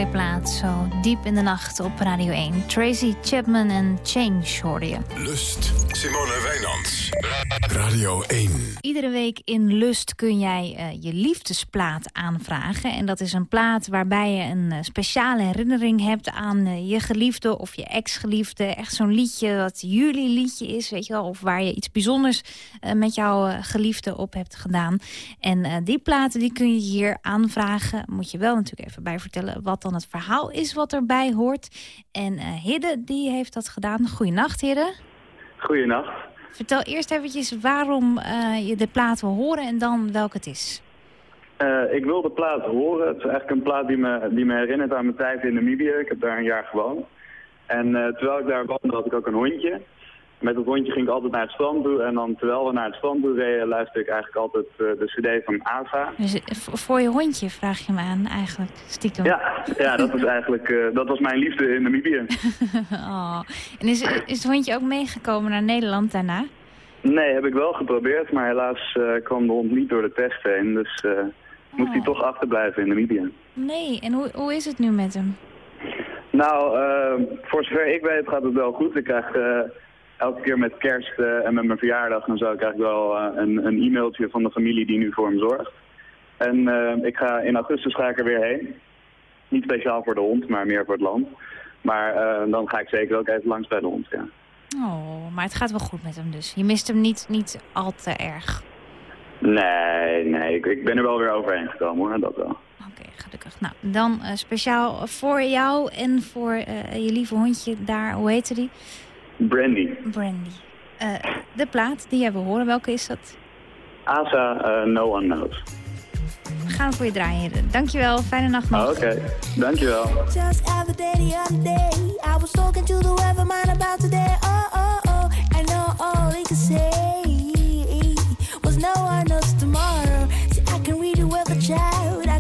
Supermooie plaat, zo diep in de nacht op Radio 1. Tracy Chapman en Change hoorde je. Lust. Simone Wijnands. Radio 1. Iedere week in Lust kun jij eh, je liefdesplaat aanvragen. En dat is een plaat waarbij je een eh, speciale herinnering hebt aan eh, je geliefde of je ex-geliefde. Echt zo'n liedje wat jullie liedje is, weet je wel. Of waar je iets bijzonders eh, met jouw geliefde op hebt gedaan. En die platen die kun je hier aanvragen. Moet je wel natuurlijk even bij vertellen wat dan het verhaal is wat erbij hoort. En Hidde die heeft dat gedaan. Goeienacht Hidde. Goeienacht. Vertel eerst eventjes waarom je de plaat wil horen en dan welke het is. Eh, ik wil de plaat horen. Het is eigenlijk een plaat die me, die me herinnert aan mijn tijd in Namibië. Ik heb daar een jaar gewoond. En eh, terwijl ik daar woonde had ik ook een hondje. Met dat hondje ging ik altijd naar het strand toe. En dan terwijl we naar het strand toe reden luisterde ik eigenlijk altijd eh, de cd van ASA. Dus voor je hondje vraag je me aan eigenlijk, stiekem. Ja, ja dat, was eigenlijk, dat was mijn liefde in Namibië. oh. En is, is het hondje ook meegekomen naar Nederland daarna? Nee, heb ik wel geprobeerd. Maar helaas kwam de hond niet door de test heen. Dus moest hij toch achterblijven in Namibië. Nee, en hoe, hoe is het nu met hem? Nou, eh, voor zover ik weet gaat het wel goed. Ik krijg eh, elke keer met kerst eh, en met mijn verjaardag... dan zou ik eigenlijk wel een, een e-mailtje van de familie die nu voor hem zorgt. En ik ga, in augustus ga ik er weer heen. Niet speciaal voor de hond, maar meer voor het land. Maar dan ga ik zeker ook even langs bij de hond, ja. Oh, maar het gaat wel goed met hem dus. Je mist hem niet, niet al te erg. Nee, nee, ik, ik ben er wel weer overheen gekomen hoor, dat wel. Gelukkig. Nou, dan eh, speciaal voor jou en voor eh, je lieve hondje daar, hoe heette die? Brandy. Brandy. Eh, de plaat die jij wil horen, welke is dat? Asa, eh, no one knows. We gaan voor je draaien. Dankjewel, fijne nacht nog. Oké, dankjewel. Just other day, the other day, I was talking to the weatherman about today. Oh, oh, oh, I know all he could say tomorrow. See, I can read the weather child.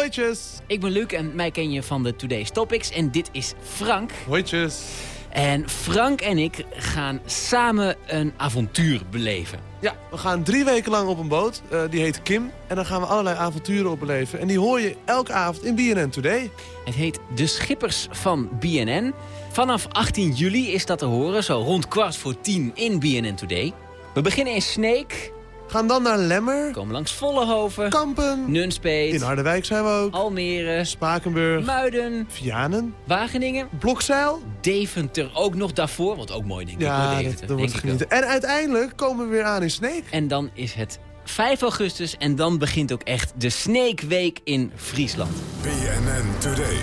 Ahoytjes. Ik ben Luc en mij ken je van de Today's Topics. En dit is Frank. Hoitjes. En Frank en ik gaan samen een avontuur beleven. Ja, we gaan drie weken lang op een boot. eh, die heet Kim. En dan gaan we allerlei avonturen op beleven. En die hoor je elke avond in BNN Today. Het heet De Schippers van BNN. Vanaf 18 juli is dat te horen, zo rond kwart voor tien in BNN Today. We beginnen in Sneek. Gaan dan naar Lemmer. Komen langs Vollenhoven. Kampen. Nunspeet. In Harderwijk zijn we ook. Almere. Spakenburg. Muiden. Vianen. Wageningen. Blokzeil. Deventer ook nog daarvoor. Wat ook mooi denk ik. Ja, Deventer, dat, dat wordt denk ik wel. genieten. En uiteindelijk komen we weer aan in Sneek. En dan is het 5 augustus en dan begint ook echt de Snake Week in Friesland. BNN Today.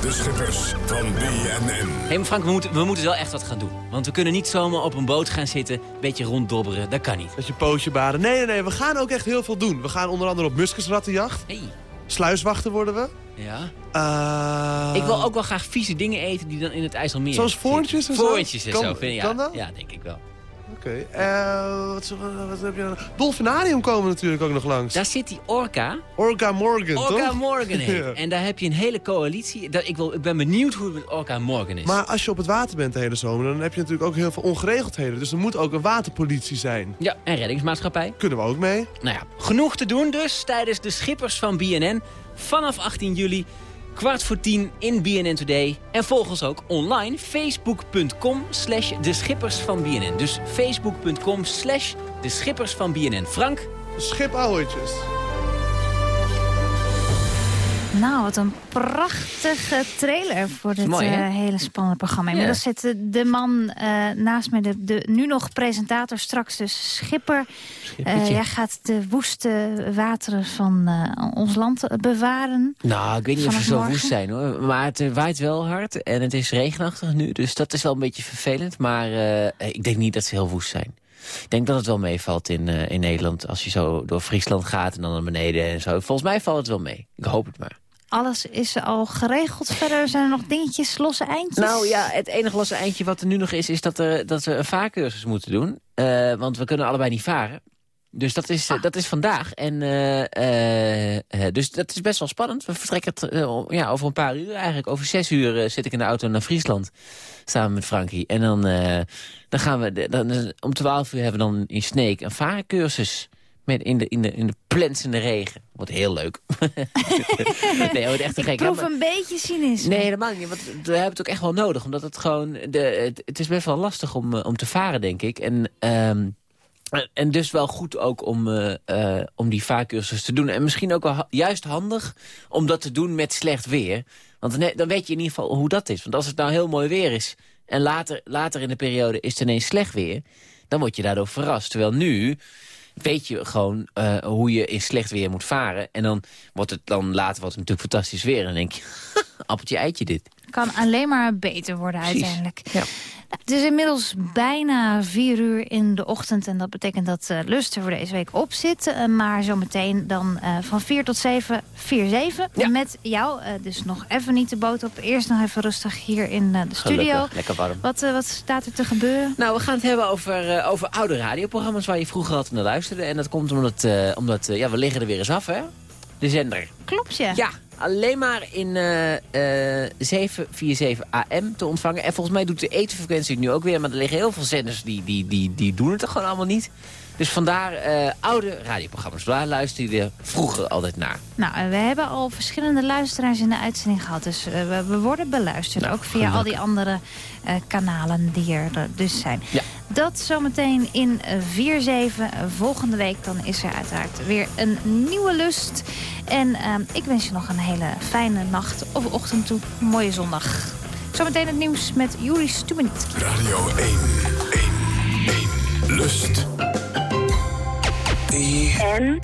De Schippers van BNN. Hé hey, maar Frank, we moeten, we moeten wel echt wat gaan doen. Want we kunnen niet zomaar op een boot gaan zitten, een beetje ronddobberen. Dat kan niet. Dat je pootje baden. Nee, nee, nee. We gaan ook echt heel veel doen. We gaan onder andere op muskusrattenjacht. Hey. Sluiswachter worden we. Ja. Eh, Ik wil ook wel graag vieze dingen eten die dan in het IJsselmeer Zoals voorntjes en zo? Voorntjes en Kan- zo. vind je- kan ja, dat? Ja, denk ik wel. Oké. Eh, wat, heb je nou? Dolfinarium komen natuurlijk ook nog langs. Daar zit die Orca. Orca Morgan, Orca toch? Morgan heet. Ja. En daar heb je een hele coalitie. Dat, ik, wil, ik ben benieuwd hoe het met Orca Morgan is. Maar als je op het water bent de hele zomer, dan heb je natuurlijk ook heel veel ongeregeldheden. Dus er moet ook een waterpolitie zijn. Ja, en reddingsmaatschappij. Kunnen we ook mee? Nou ja, genoeg te doen dus tijdens de Schippers van BNN. Vanaf 18 juli, kwart voor tien in BNN Today. En volg ons ook online, facebook.com slash de Schippers van BNN. Dus facebook.com slash de Schippers van BNN. Frank? Schipouwtjes. Nou, wat een prachtige trailer voor dit Mooi, eh, hele spannende programma. Ja. Inmiddels zit de, de man eh, naast me, de, de nu nog presentator, straks dus schipper. Eh, jij gaat de woeste wateren van eh, ons land eh, bewaren. Nou, ik weet niet of ze zo woest zijn hoor. Maar het eh, waait wel hard en het is regenachtig nu. Dus dat is wel een beetje vervelend. Maar eh, ik denk niet dat ze heel woest zijn. Ik denk dat het wel meevalt in, eh, in Nederland. Als je zo door Friesland gaat en dan naar beneden en zo. Volgens mij valt het wel mee. Ik hoop het maar. Alles is al geregeld. Verder zijn er nog dingetjes, losse eindjes. Nou ja, het enige losse eindje wat er nu nog is... is dat, er, dat we een vaarcursus moeten doen. Eh, want we kunnen allebei niet varen. Dus dat is, eh, dat is vandaag. En, eh, eh, eh, dus dat is best wel spannend. We vertrekken het, eh, ja, over een paar uur eigenlijk. Over zes uur eh, zit ik in de auto naar Friesland. Samen met Frankie. En dan, eh, dan gaan we... Dan, om twaalf uur hebben we dan in Sneek een vaarcursus. Met in, de, in, de, in de plensende regen. Wordt heel leuk. nee, wordt echt te Ik gek. proef Ja, maar- een beetje cynisme. Nee, helemaal niet. Want we hebben het ook echt wel nodig. Omdat het gewoon... De, het, het is best wel lastig om, eh, om te varen, denk ik. En, ehm, en dus wel goed ook om, eh, eh, om die vaarcursus te doen. En misschien ook wel ha- juist handig om dat te doen met slecht weer. Want dan, dan weet je in ieder geval hoe dat is. Want als het nou heel mooi weer is... en later, later in de periode is het ineens slecht weer... dan word je daardoor verrast. Terwijl nu weet je gewoon eh, hoe je in slecht weer moet varen. En dan wordt het dan later het natuurlijk fantastisch weer. En dan denk je, appeltje eitje dit. Kan alleen maar beter worden Precies. uiteindelijk. Ja. Het is inmiddels bijna vier uur in de ochtend. En dat betekent dat eh Lust er voor deze week op zit. Eh, maar zometeen dan eh, van vier tot zeven, vier zeven. Met jou. eh, dus nog even niet de boot op. Eerst nog even rustig hier in eh, de studio. Gelukkig, lekker warm. Wat, eh, wat staat er te gebeuren? Nou, we gaan het hebben over, eh, over oude radioprogramma's waar je vroeger altijd naar luisterde. En dat komt omdat, eh, omdat eh, ja, we liggen er weer eens af, hè? De zender. Klopt je? Ja, alleen maar in eh, eh, 747 AM te ontvangen. En volgens mij doet de etenfrequentie het nu ook weer. Maar er liggen heel veel zenders die, die, die, die doen het er gewoon allemaal niet. Dus vandaar eh, oude radioprogramma's. Waar luisterde je vroeger altijd naar? Nou, eh, we hebben al verschillende luisteraars in de uitzending gehad. Dus eh, we, we worden beluisterd. Nou, ook via al die andere eh, kanalen die er dus zijn. Ja. Dat zometeen in eh, 4-7. Volgende week dan is er uiteraard weer een nieuwe lust. En ik wens je nog een hele fijne nacht of ochtend toe. Mooie zondag. Zometeen het nieuws met Juri Stubeniet. Radio 1, 1, 1. Lust. En?